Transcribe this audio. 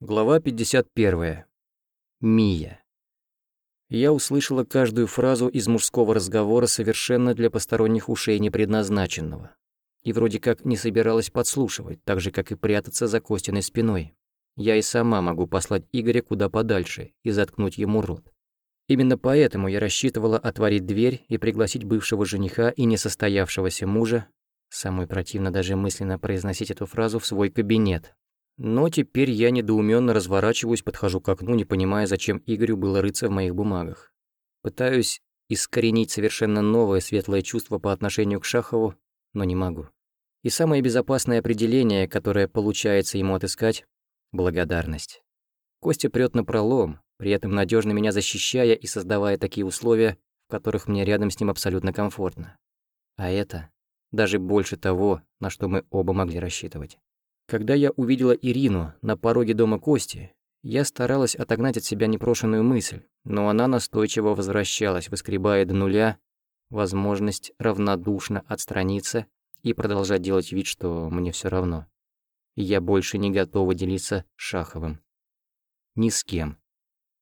Глава 51. Мия. Я услышала каждую фразу из мужского разговора совершенно для посторонних ушей не предназначенного. И вроде как не собиралась подслушивать, так же, как и прятаться за Костиной спиной. Я и сама могу послать Игоря куда подальше и заткнуть ему рот. Именно поэтому я рассчитывала отворить дверь и пригласить бывшего жениха и несостоявшегося мужа, самой противно даже мысленно произносить эту фразу, в свой кабинет, но теперь я недоуменно разворачиваюсь, подхожу к окну, не понимая, зачем Игорю было рыться в моих бумагах. Пытаюсь искоренить совершенно новое светлое чувство по отношению к Шахову, но не могу. И самое безопасное определение, которое получается ему отыскать — благодарность. Костя прёт на пролом, при этом надежно меня защищая и создавая такие условия, в которых мне рядом с ним абсолютно комфортно. А это даже больше того, на что мы оба могли рассчитывать. Когда я увидела Ирину на пороге дома Кости, я старалась отогнать от себя непрошенную мысль, но она настойчиво возвращалась, выскребая до нуля возможность равнодушно отстраниться и продолжать делать вид, что мне все равно. Я больше не готова делиться Шаховым. Ни с кем.